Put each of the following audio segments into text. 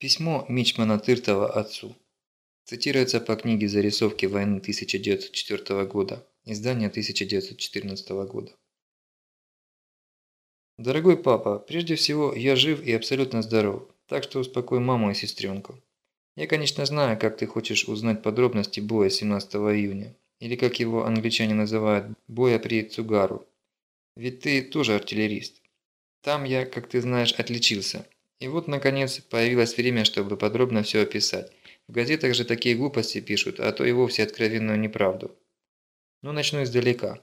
Письмо Мичмана Тыртова отцу. Цитируется по книге «Зарисовки войны 1904 года», издание 1914 года. Дорогой папа, прежде всего, я жив и абсолютно здоров, так что успокой маму и сестренку. Я, конечно, знаю, как ты хочешь узнать подробности боя 17 июня, или как его англичане называют, боя при Цугару. Ведь ты тоже артиллерист. Там я, как ты знаешь, отличился. И вот, наконец, появилось время, чтобы подробно все описать. В газетах же такие глупости пишут, а то и вовсе откровенную неправду. Но начну издалека.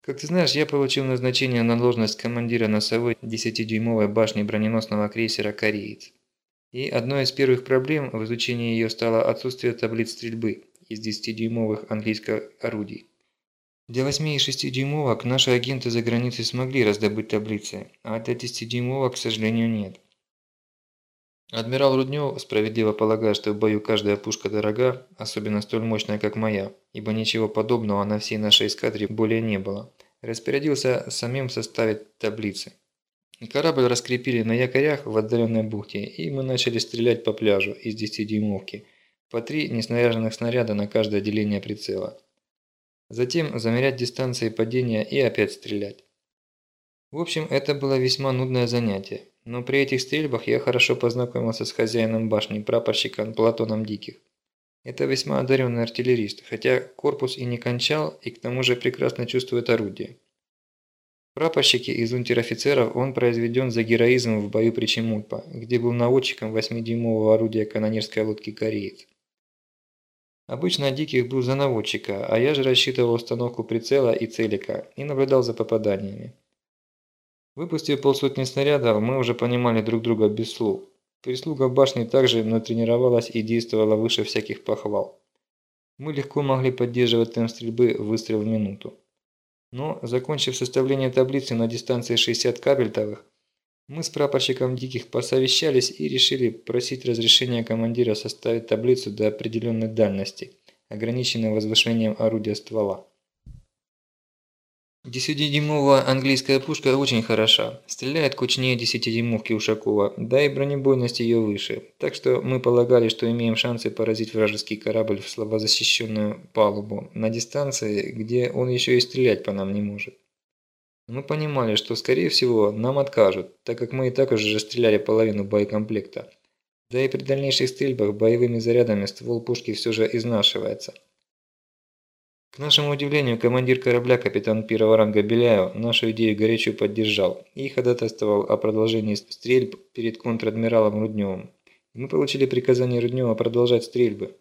Как ты знаешь, я получил назначение на должность командира носовой 10-дюймовой башни броненосного крейсера «Кореец». И одной из первых проблем в изучении ее стало отсутствие таблиц стрельбы из 10-дюймовых английских орудий. Для 8 и 6-дюймовок наши агенты за границей смогли раздобыть таблицы, а для 10-дюймовок, к сожалению, нет. Адмирал Руднев справедливо полагает, что в бою каждая пушка дорога, особенно столь мощная, как моя, ибо ничего подобного на всей нашей эскадре более не было, распорядился самим составить таблицы. Корабль раскрепили на якорях в отдаленной бухте, и мы начали стрелять по пляжу из 10-дюймовки, по три неснаряженных снаряда на каждое деление прицела. Затем замерять дистанции падения и опять стрелять. В общем, это было весьма нудное занятие. Но при этих стрельбах я хорошо познакомился с хозяином башни, прапорщиком Платоном Диких. Это весьма одаренный артиллерист, хотя корпус и не кончал, и к тому же прекрасно чувствует орудие. Прапорщики из унтер-офицеров он произведен за героизм в бою при Чемульпа, где был наводчиком 8-дюймового орудия канонерской лодки «Кореец». Обычно Диких был за наводчика, а я же рассчитывал установку прицела и целика и наблюдал за попаданиями. Выпустив полсотни снарядов, мы уже понимали друг друга без слов. Прислуга башни также натренировалась и действовала выше всяких похвал. Мы легко могли поддерживать темп стрельбы выстрел в минуту. Но, закончив составление таблицы на дистанции 60 кабельтовых, мы с прапорщиком Диких посовещались и решили просить разрешения командира составить таблицу до определенной дальности, ограниченной возвышением орудия ствола. Десятидюймовая английская пушка очень хороша, стреляет кучнее десятидюймовки Ушакова, да и бронебойность ее выше, так что мы полагали, что имеем шансы поразить вражеский корабль в слабозащищенную палубу на дистанции, где он еще и стрелять по нам не может. Мы понимали, что скорее всего нам откажут, так как мы и так уже стреляли половину боекомплекта. Да и при дальнейших стрельбах боевыми зарядами ствол пушки все же изнашивается. К нашему удивлению, командир корабля, капитан первого ранга Беляев, нашу идею горячо поддержал и ходатайствовал о продолжении стрельб перед контр-адмиралом Рудневым. Мы получили приказание Руднева продолжать стрельбы.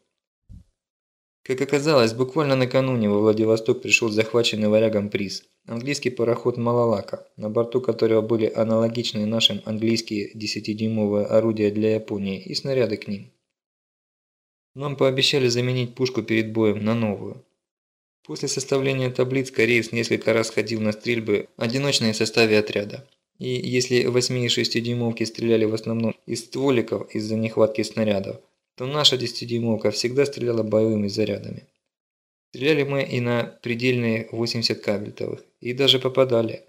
Как оказалось, буквально накануне во Владивосток пришел захваченный варягом приз – английский пароход «Малалака», на борту которого были аналогичные нашим английские 10-дюймовые орудия для Японии и снаряды к ним. Нам пообещали заменить пушку перед боем на новую. После составления таблиц кореец несколько раз ходил на стрельбы одиночные в составе отряда. И если 8 и 6 дюймовки стреляли в основном из стволиков из-за нехватки снарядов, то наша 10-дюймовка всегда стреляла боевыми зарядами. Стреляли мы и на предельные 80 кабельтовых, и даже попадали.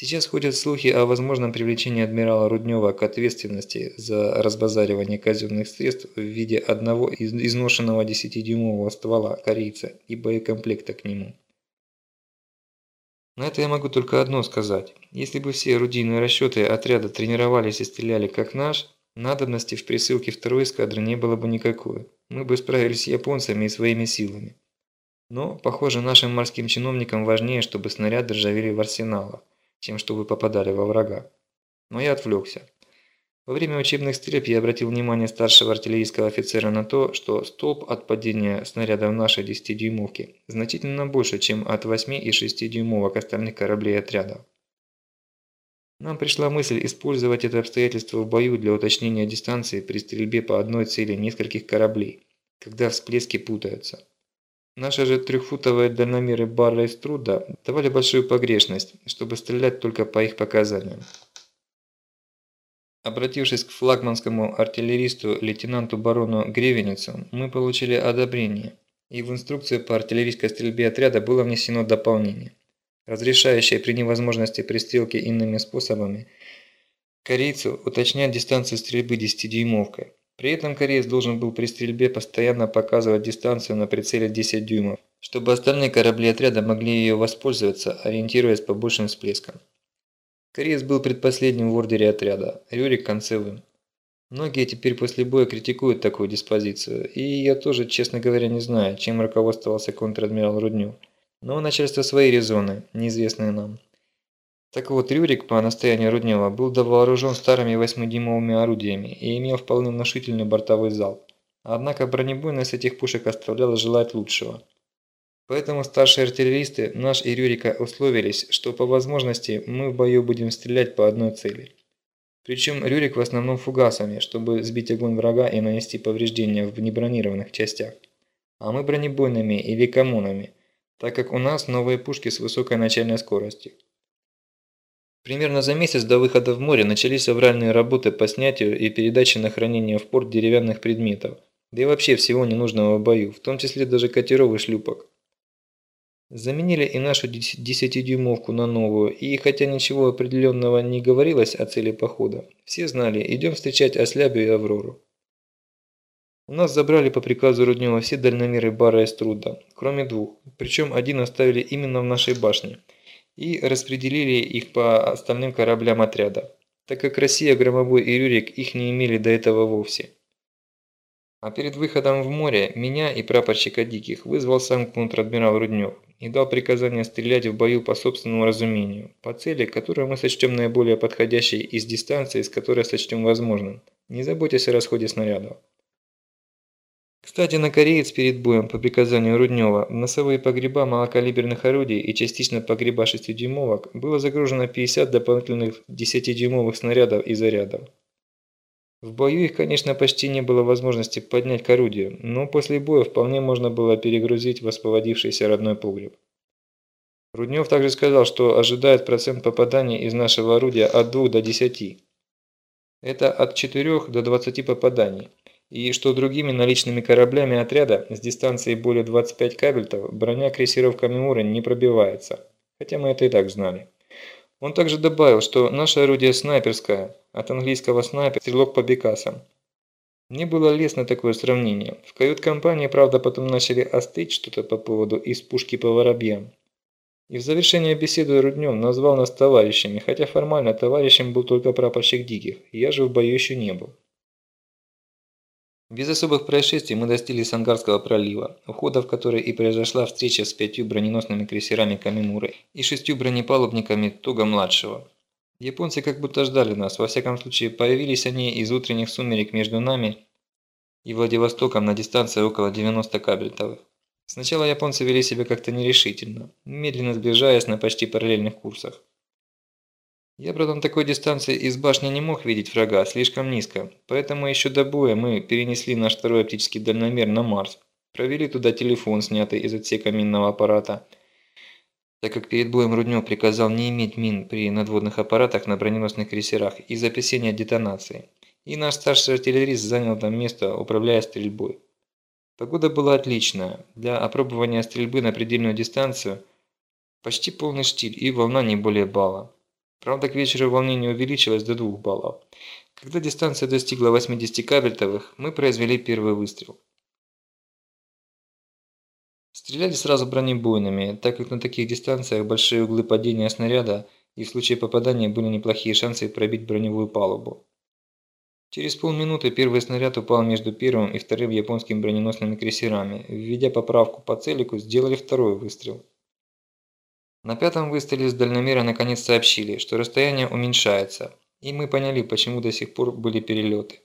Сейчас ходят слухи о возможном привлечении адмирала Руднева к ответственности за разбазаривание казенных средств в виде одного из изношенного 10-дюймового ствола корейца и боекомплекта к нему. На это я могу только одно сказать. Если бы все орудийные расчеты отряда тренировались и стреляли как наш, надобности в присылке второй эскадры не было бы никакой. Мы бы справились с японцами и своими силами. Но, похоже, нашим морским чиновникам важнее, чтобы снаряды ржавели в арсеналах чем чтобы попадали во врага. Но я отвлекся. Во время учебных стрельб я обратил внимание старшего артиллерийского офицера на то, что столб от падения снаряда в нашей 10-дюймовке значительно больше, чем от 8 и 6 дюймовок остальных кораблей отрядов. Нам пришла мысль использовать это обстоятельство в бою для уточнения дистанции при стрельбе по одной цели нескольких кораблей, когда всплески путаются. Наши же трехфутовые дальномеры Барра и Струда давали большую погрешность, чтобы стрелять только по их показаниям. Обратившись к флагманскому артиллеристу лейтенанту барону Гревеницу, мы получили одобрение, и в инструкцию по артиллерийской стрельбе отряда было внесено дополнение, разрешающее при невозможности пристрелки иными способами корейцу уточнять дистанцию стрельбы 10-дюймовкой. При этом кореец должен был при стрельбе постоянно показывать дистанцию на прицеле 10 дюймов, чтобы остальные корабли отряда могли ее воспользоваться, ориентируясь по большим всплескам. Кореец был предпоследним в ордере отряда, Рюрик концевым. Многие теперь после боя критикуют такую диспозицию, и я тоже, честно говоря, не знаю, чем руководствовался контр-адмирал Руднев. Но у начальства свои резоны, неизвестные нам. Так вот, Рюрик по настоянию Руднева был довооружен старыми 8-дюймовыми орудиями и имел вполне внушительный бортовой залп. Однако бронебойность этих пушек оставляла желать лучшего. Поэтому старшие артиллеристы, наш и Рюрика, условились, что по возможности мы в бою будем стрелять по одной цели. Причем Рюрик в основном фугасами, чтобы сбить огонь врага и нанести повреждения в небронированных частях. А мы бронебойными или коммунами, так как у нас новые пушки с высокой начальной скоростью. Примерно за месяц до выхода в море начались авральные работы по снятию и передаче на хранение в порт деревянных предметов, да и вообще всего ненужного в бою, в том числе даже катеров и шлюпок. Заменили и нашу 10-дюймовку на новую, и хотя ничего определенного не говорилось о цели похода, все знали, идем встречать Ослябию и Аврору. У нас забрали по приказу Руднева все дальномеры Бара и Струда, кроме двух, причем один оставили именно в нашей башне – и распределили их по остальным кораблям отряда, так как Россия, Громобой и Рюрик их не имели до этого вовсе. А перед выходом в море меня и прапорщика Диких вызвал сам контр-адмирал Руднев и дал приказание стрелять в бою по собственному разумению, по цели, которую мы сочтем наиболее подходящей из дистанции, с которой сочтем возможным, не заботясь о расходе снарядов. Кстати, на кореец перед боем по приказанию Руднева носовые погреба малокалиберных орудий и частично погреба 6-дюймовок было загружено 50 дополнительных 10-дюймовых снарядов и зарядов. В бою их, конечно, почти не было возможности поднять к орудию, но после боя вполне можно было перегрузить в освободившийся родной погреб. Руднев также сказал, что ожидает процент попаданий из нашего орудия от 2 до 10. Это от 4 до 20 попаданий и что другими наличными кораблями отряда с дистанцией более 25 кабельтов броня крейсеров Камимура не пробивается, хотя мы это и так знали. Он также добавил, что наше орудие снайперское, от английского снайпер, стрелок по бекасам. Мне было лестно такое сравнение. В кают-компании, правда, потом начали остыть что-то по поводу из пушки по воробьям. И в завершение беседы Руднев назвал нас товарищами, хотя формально товарищем был только прапорщик Диких, я же в бою еще не был. Без особых происшествий мы достигли Сангарского пролива, у входа в который и произошла встреча с пятью броненосными крейсерами Камимуры и шестью бронепалубниками Туга-младшего. Японцы как будто ждали нас, во всяком случае появились они из утренних сумерек между нами и Владивостоком на дистанции около 90 кабельтовых. Сначала японцы вели себя как-то нерешительно, медленно сближаясь на почти параллельных курсах. Я, правда, на такой дистанции из башни не мог видеть врага, слишком низко, поэтому еще до боя мы перенесли наш второй оптический дальномер на Марс, провели туда телефон, снятый из отсека минного аппарата, так как перед боем Руднев приказал не иметь мин при надводных аппаратах на броненосных крейсерах из опасения детонации. И наш старший артиллерист занял там место, управляя стрельбой. Погода была отличная. Для опробования стрельбы на предельную дистанцию почти полный штиль и волна не более балла. Правда, к вечеру волнение увеличилось до 2 баллов. Когда дистанция достигла 80 кабельтовых, мы произвели первый выстрел. Стреляли сразу бронебойными, так как на таких дистанциях большие углы падения снаряда и в случае попадания были неплохие шансы пробить броневую палубу. Через полминуты первый снаряд упал между первым и вторым японскими броненосными крейсерами. Введя поправку по целику, сделали второй выстрел. На пятом выстреле с дальномера наконец сообщили, что расстояние уменьшается, и мы поняли, почему до сих пор были перелеты.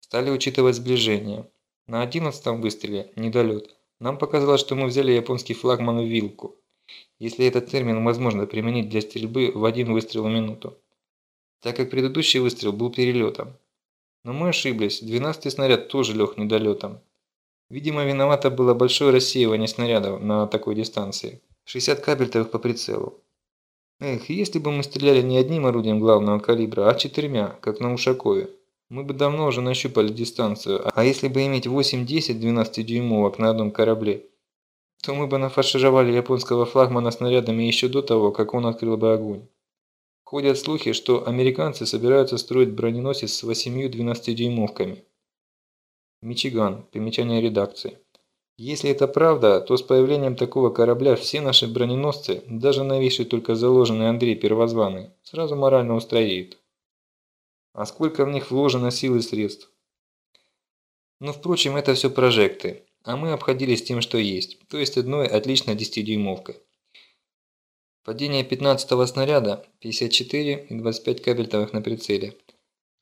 Стали учитывать сближение. На одиннадцатом выстреле – недолет. Нам показалось, что мы взяли японский флагман в вилку, если этот термин возможно применить для стрельбы в один выстрел в минуту, так как предыдущий выстрел был перелетом. Но мы ошиблись, 12-й снаряд тоже лег недолетом. Видимо, виновато было большое рассеивание снарядов на такой дистанции. 60 кабельтовых по прицелу. Эх, если бы мы стреляли не одним орудием главного калибра, а четырьмя, как на Ушакове, мы бы давно уже нащупали дистанцию. А если бы иметь 8-10 12-дюймовок на одном корабле, то мы бы нафаршировали японского флагмана снарядами еще до того, как он открыл бы огонь. Ходят слухи, что американцы собираются строить броненосец с 8-12-дюймовками. Мичиган. Примечание редакции. Если это правда, то с появлением такого корабля все наши броненосцы, даже новейший только заложенный Андрей Первозванный, сразу морально устроеют. А сколько в них вложено сил и средств? Но, впрочем, это все прожекты, а мы обходились тем, что есть, то есть одной отличной 10-дюймовкой. Падение 15-го снаряда, 54 и 25 кабельтовых на прицеле.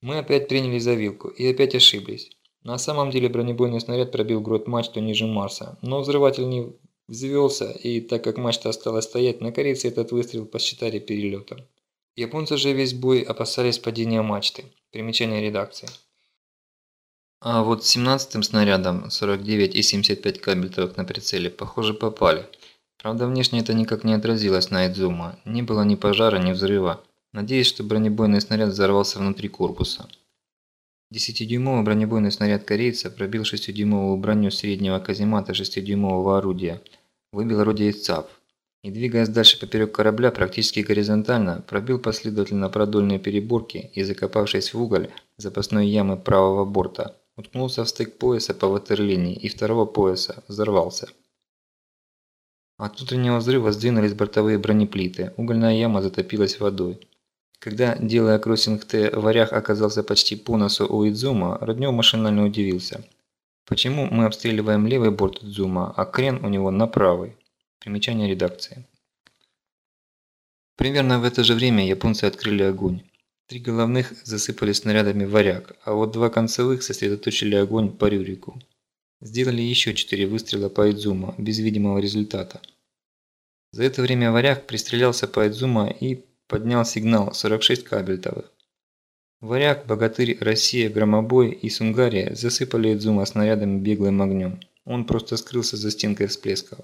Мы опять приняли за вилку и опять ошиблись. На самом деле бронебойный снаряд пробил грот мачту ниже Марса, но взрыватель не взвелся, и так как мачта осталась стоять, на корейце этот выстрел посчитали перелетом. Японцы же весь бой опасались падения мачты. Примечание редакции. А вот с 17-м снарядом 49 и 75 кабельтовых на прицеле, похоже, попали. Правда, внешне это никак не отразилось на Эдзума. Не было ни пожара, ни взрыва. Надеюсь, что бронебойный снаряд взорвался внутри корпуса. 10-дюймовый бронебойный снаряд корейца пробил 6-дюймовую броню среднего каземата 6-дюймового орудия, выбил орудие из ЦАП и, двигаясь дальше поперек корабля практически горизонтально, пробил последовательно продольные переборки и, закопавшись в уголь запасной ямы правого борта, уткнулся в стык пояса по ватерлинии и второго пояса, взорвался. От утреннего взрыва сдвинулись бортовые бронеплиты, угольная яма затопилась водой. Когда, делая кроссинг Т, варяг оказался почти по носу у Идзума, Руднев машинально удивился. Почему мы обстреливаем левый борт Идзума, а крен у него на правый? Примечание редакции. Примерно в это же время японцы открыли огонь. Три головных засыпали снарядами варяг, а вот два концевых сосредоточили огонь по Рюрику. Сделали еще четыре выстрела по Идзума, без видимого результата. За это время варяг пристрелялся по Идзума и поднял сигнал 46 кабельтовых. Варяг, Богатырь, Россия, Громобой и Сунгария засыпали Эдзума снарядами беглым огнем. Он просто скрылся за стенкой всплесков.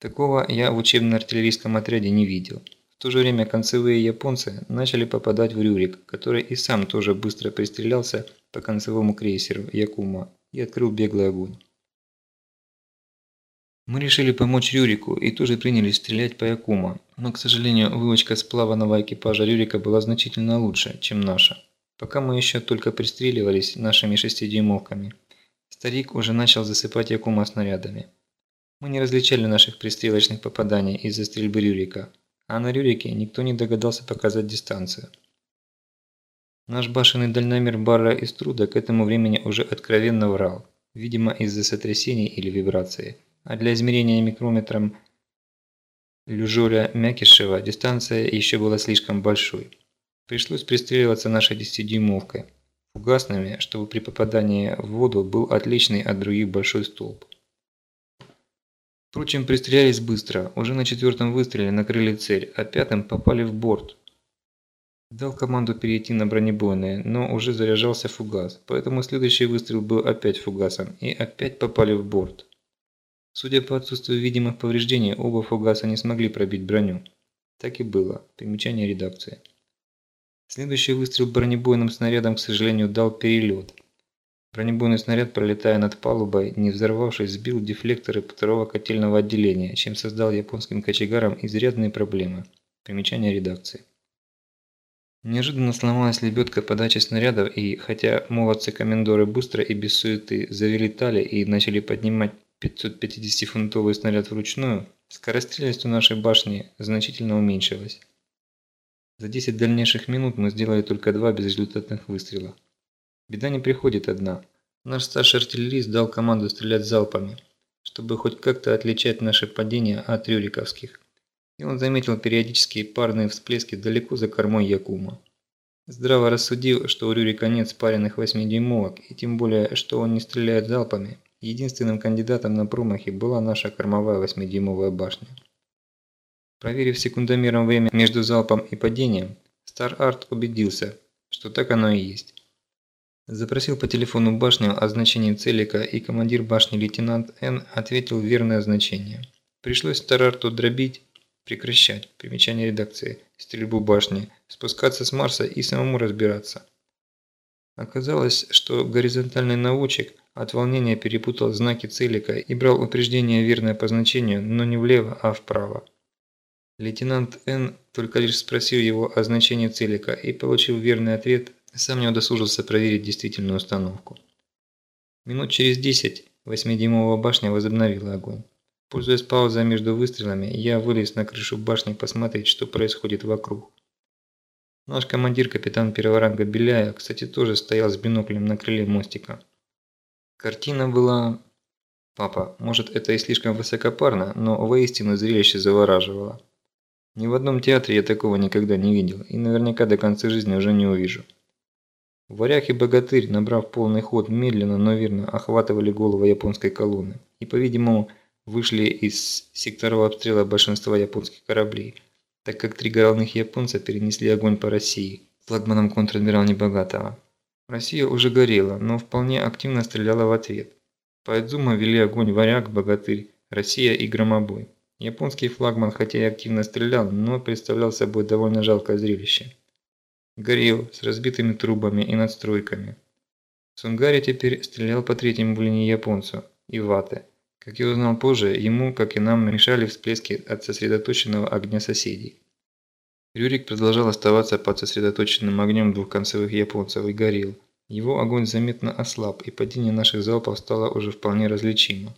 Такого я в учебно-артиллерийском отряде не видел. В то же время концевые японцы начали попадать в Рюрик, который и сам тоже быстро пристрелялся по концевому крейсеру Якума и открыл беглый огонь. Мы решили помочь Рюрику и тоже принялись стрелять по Якума, но, к сожалению, вывочка сплаванного экипажа Рюрика была значительно лучше, чем наша. Пока мы еще только пристреливались нашими шестидюймовками, старик уже начал засыпать Якума снарядами. Мы не различали наших пристрелочных попаданий из-за стрельбы Рюрика, а на Рюрике никто не догадался показать дистанцию. Наш башенный дальномер Барра из труда к этому времени уже откровенно врал, видимо из-за сотрясений или вибрации – а для измерения микрометром Люжоля Мякишева дистанция еще была слишком большой. Пришлось пристреливаться нашей 10-дюймовкой, фугасными, чтобы при попадании в воду был отличный от других большой столб. Впрочем, пристрелялись быстро, уже на четвертом выстреле накрыли цель, а пятым попали в борт. Дал команду перейти на бронебойные, но уже заряжался фугас, поэтому следующий выстрел был опять фугасом, и опять попали в борт. Судя по отсутствию видимых повреждений, оба фугаса не смогли пробить броню. Так и было. Примечание редакции. Следующий выстрел бронебойным снарядом, к сожалению, дал перелет. Бронебойный снаряд, пролетая над палубой, не взорвавшись, сбил дефлекторы второго котельного отделения, чем создал японским кочегарам изрядные проблемы. Примечание редакции. Неожиданно сломалась лебедка подачи снарядов и, хотя молодцы-комендоры быстро и без суеты завели тали и начали поднимать 550-фунтовый снаряд вручную, скорострельность у нашей башни значительно уменьшилась. За 10 дальнейших минут мы сделали только два безрезультатных выстрела. Беда не приходит одна. Наш старший артиллерист дал команду стрелять залпами, чтобы хоть как-то отличать наши падения от рюриковских. И он заметил периодические парные всплески далеко за кормой Якума. Здраво рассудил, что у Рюрика нет спаренных 8-дюймовок, и тем более, что он не стреляет залпами, Единственным кандидатом на промахи была наша кормовая восьмидюймовая башня. Проверив секундомером время между залпом и падением, Стар Арт убедился, что так оно и есть. Запросил по телефону башню о значении целика, и командир башни лейтенант Н ответил верное значение. Пришлось Стар Арту дробить, прекращать, примечание редакции, стрельбу башни, спускаться с Марса и самому разбираться. Оказалось, что горизонтальный наводчик от волнения перепутал знаки целика и брал упреждение верное по значению, но не влево, а вправо. Лейтенант Н. только лишь спросил его о значении целика и получил верный ответ, сам не удосужился проверить действительную установку. Минут через десять восьмидюймовая башня возобновила огонь. Пользуясь паузой между выстрелами, я вылез на крышу башни посмотреть, что происходит вокруг. Наш командир, капитан первого ранга Беляя, кстати, тоже стоял с биноклем на крыле мостика. Картина была... Папа, может это и слишком высокопарно, но воистину зрелище завораживало. Ни в одном театре я такого никогда не видел и наверняка до конца жизни уже не увижу. Варяг и богатырь, набрав полный ход, медленно, но верно охватывали голову японской колонны и, по-видимому, вышли из секторов обстрела большинства японских кораблей, так как три головных японца перенесли огонь по России, флагманом контр-адмирал Небогатого. Россия уже горела, но вполне активно стреляла в ответ. По Эдзума вели огонь Варяг, Богатырь, Россия и Громобой. Японский флагман хотя и активно стрелял, но представлял собой довольно жалкое зрелище. Горел, с разбитыми трубами и надстройками. Сунгари теперь стрелял по третьему в линии японцу, Ивате. Как я узнал позже, ему, как и нам, мешали всплески от сосредоточенного огня соседей. Рюрик продолжал оставаться под сосредоточенным огнем двухконцевых японцев и горел. Его огонь заметно ослаб, и падение наших залпов стало уже вполне различимо.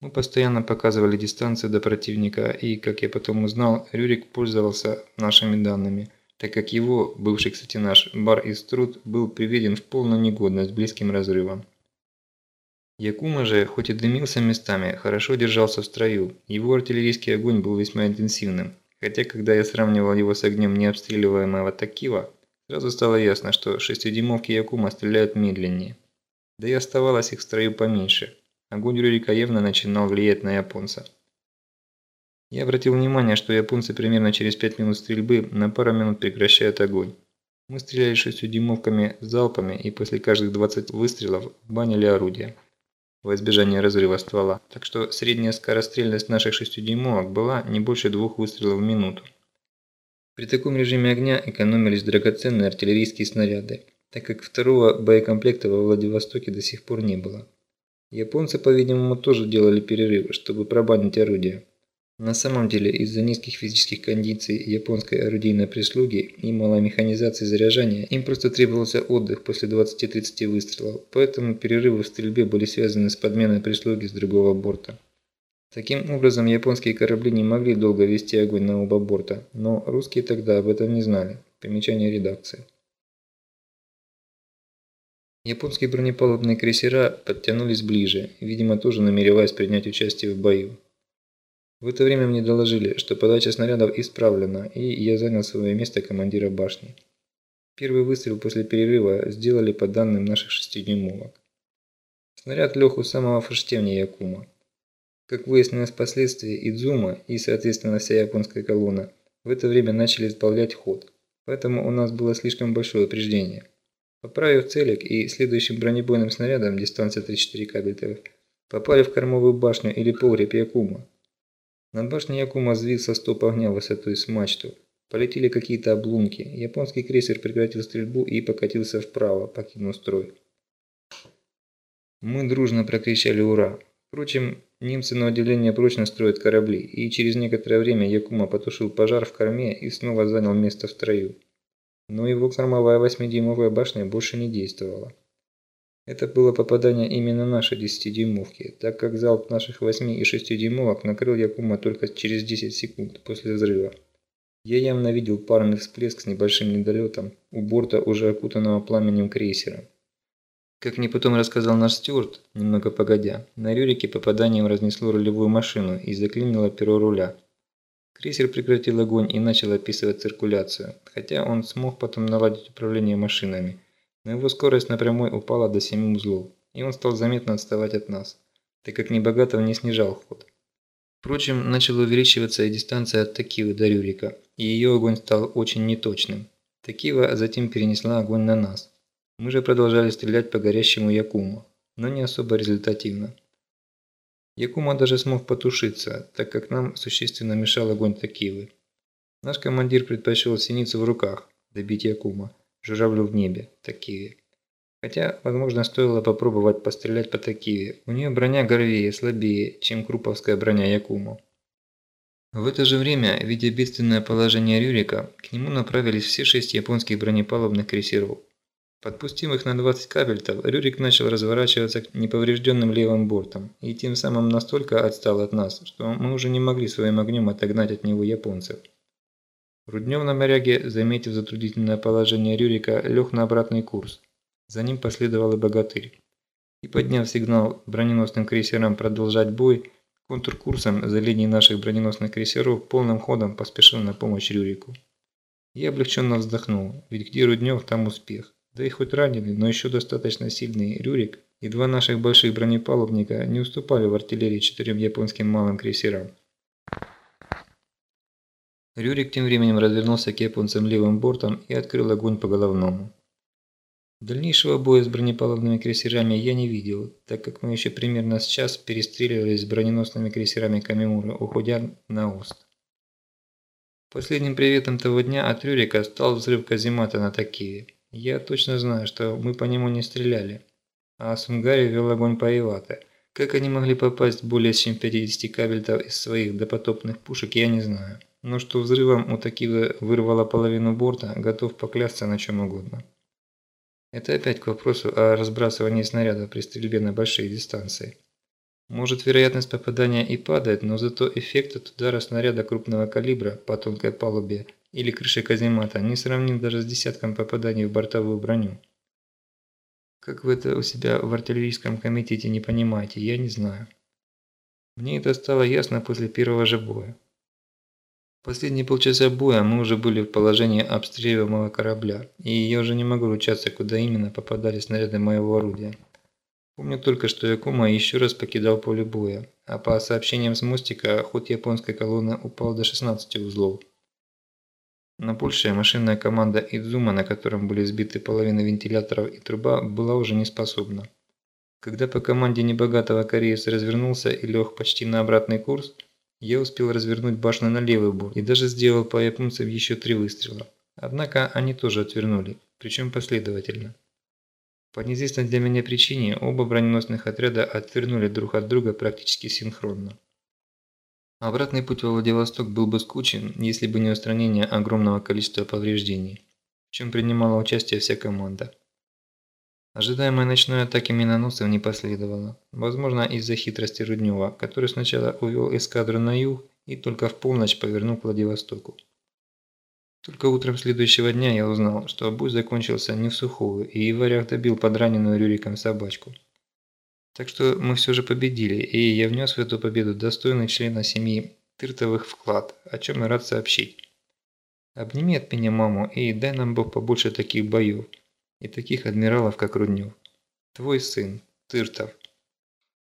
Мы постоянно показывали дистанцию до противника, и, как я потом узнал, Рюрик пользовался нашими данными, так как его, бывший, кстати, наш бар из труд, был приведен в полную негодность близким разрывом. Якума же, хоть и дымился местами, хорошо держался в строю. Его артиллерийский огонь был весьма интенсивным. Хотя, когда я сравнивал его с огнем необстреливаемого Такива, сразу стало ясно, что шестидюймовки Якума стреляют медленнее. Да и оставалось их в строю поменьше. Огонь Рюрика явно начинал влиять на японца. Я обратил внимание, что японцы примерно через 5 минут стрельбы на пару минут прекращают огонь. Мы стреляли шестидюймовками залпами и после каждых 20 выстрелов банили орудия во избежание разрыва ствола, так что средняя скорострельность наших 6-дюймовок была не больше двух выстрелов в минуту. При таком режиме огня экономились драгоценные артиллерийские снаряды, так как второго боекомплекта во Владивостоке до сих пор не было. Японцы, по-видимому, тоже делали перерывы, чтобы пробанить орудия. На самом деле, из-за низких физических кондиций японской орудийной прислуги и малой механизации заряжания, им просто требовался отдых после 20-30 выстрелов, поэтому перерывы в стрельбе были связаны с подменой прислуги с другого борта. Таким образом, японские корабли не могли долго вести огонь на оба борта, но русские тогда об этом не знали. Примечание редакции. Японские бронепалубные крейсера подтянулись ближе, видимо тоже намереваясь принять участие в бою. В это время мне доложили, что подача снарядов исправлена, и я занял свое место командира башни. Первый выстрел после перерыва сделали по данным наших шестидюймовок. Снаряд лег у самого форштевня Якума. Как выяснилось впоследствии, Идзума и, соответственно, вся японская колонна в это время начали сбавлять ход, поэтому у нас было слишком большое упреждение. Поправив целик и следующим бронебойным снарядом дистанция 34 кабельтовых, попали в кормовую башню или погреб Якума. На башне Якума взвился стоп огня высотой с мачту. Полетели какие-то обломки. Японский крейсер прекратил стрельбу и покатился вправо, покинув строй. Мы дружно прокричали «Ура!». Впрочем, немцы на удивление прочно строят корабли, и через некоторое время Якума потушил пожар в корме и снова занял место в строю. Но его кормовая восьмидюймовая башня больше не действовала. Это было попадание именно нашей 10-дюймовки, так как залп наших 8 и 6-дюймовок накрыл Якума только через 10 секунд после взрыва. Я явно видел парный всплеск с небольшим недолетом у борта уже окутанного пламенем крейсера. Как мне потом рассказал наш стюарт, немного погодя, на Рюрике попаданием разнесло рулевую машину и заклинило перо руля. Крейсер прекратил огонь и начал описывать циркуляцию, хотя он смог потом наладить управление машинами – но его скорость на прямой упала до 7 узлов, и он стал заметно отставать от нас, так как Небогатов не снижал ход. Впрочем, начала увеличиваться и дистанция от Такивы до Рюрика, и ее огонь стал очень неточным. Такива затем перенесла огонь на нас. Мы же продолжали стрелять по горящему Якуму, но не особо результативно. Якума даже смог потушиться, так как нам существенно мешал огонь Такивы. Наш командир предпочел синицу в руках, добить Якума, журавлю в небе, Такиве. Хотя, возможно, стоило попробовать пострелять по Такиве. У нее броня горвее, слабее, чем круповская броня Якуму. В это же время, видя бедственное положение Рюрика, к нему направились все шесть японских бронепалубных крейсеров. Подпустив их на 20 кабельтов, Рюрик начал разворачиваться к неповрежденным левым бортом и тем самым настолько отстал от нас, что мы уже не могли своим огнем отогнать от него японцев. Руднев на моряге, заметив затруднительное положение Рюрика, лег на обратный курс. За ним последовал и богатырь. И подняв сигнал броненосным крейсерам продолжать бой, Контркурсом за линией наших броненосных крейсеров полным ходом поспешил на помощь Рюрику. Я облегченно вздохнул, ведь где Руднев, там успех. Да и хоть раненый, но еще достаточно сильный Рюрик и два наших больших бронепалубника не уступали в артиллерии четырем японским малым крейсерам. Рюрик тем временем развернулся к японцам левым бортом и открыл огонь по головному. Дальнейшего боя с бронепалубными крейсерами я не видел, так как мы еще примерно с час перестреливались с броненосными крейсерами Камимура, уходя на ост. Последним приветом того дня от Рюрика стал взрыв каземата на Такиве. Я точно знаю, что мы по нему не стреляли, а Сунгари вел огонь по Ивате. Как они могли попасть более чем 50 кабельтов из своих допотопных пушек, я не знаю. Но что взрывом у Такивы вырвало половину борта, готов поклясться на чем угодно. Это опять к вопросу о разбрасывании снаряда при стрельбе на большие дистанции. Может вероятность попадания и падает, но зато эффект от удара снаряда крупного калибра по тонкой палубе или крыше каземата не сравним даже с десятком попаданий в бортовую броню. Как вы это у себя в артиллерийском комитете не понимаете, я не знаю. Мне это стало ясно после первого же боя. Последние полчаса боя мы уже были в положении обстреливаемого корабля, и я уже не могу ручаться, куда именно попадали снаряды моего орудия. Помню только, что Якума еще раз покидал поле боя, а по сообщениям с мостика ход японской колонны упал до 16 узлов. На большая машинная команда Идзума, на котором были сбиты половина вентиляторов и труба, была уже не способна. Когда по команде небогатого кореец развернулся и лег почти на обратный курс, я успел развернуть башню на левый борт и даже сделал по японцам еще три выстрела. Однако они тоже отвернули, причем последовательно. По неизвестной для меня причине оба броненосных отряда отвернули друг от друга практически синхронно. Обратный путь во Владивосток был бы скучен, если бы не устранение огромного количества повреждений, в чем принимала участие вся команда. Ожидаемой ночной атаки миноносцев не последовало. Возможно, из-за хитрости Руднева, который сначала увел эскадру на юг и только в полночь повернул к Владивостоку. Только утром следующего дня я узнал, что бой закончился не в сухую, и Иварях добил подраненную Рюриком собачку. Так что мы все же победили, и я внес в эту победу достойный члена семьи Тыртовых вклад, о чем я рад сообщить. Обними от меня маму и дай нам Бог побольше таких боев и таких адмиралов, как Руднев. Твой сын, Тыртов.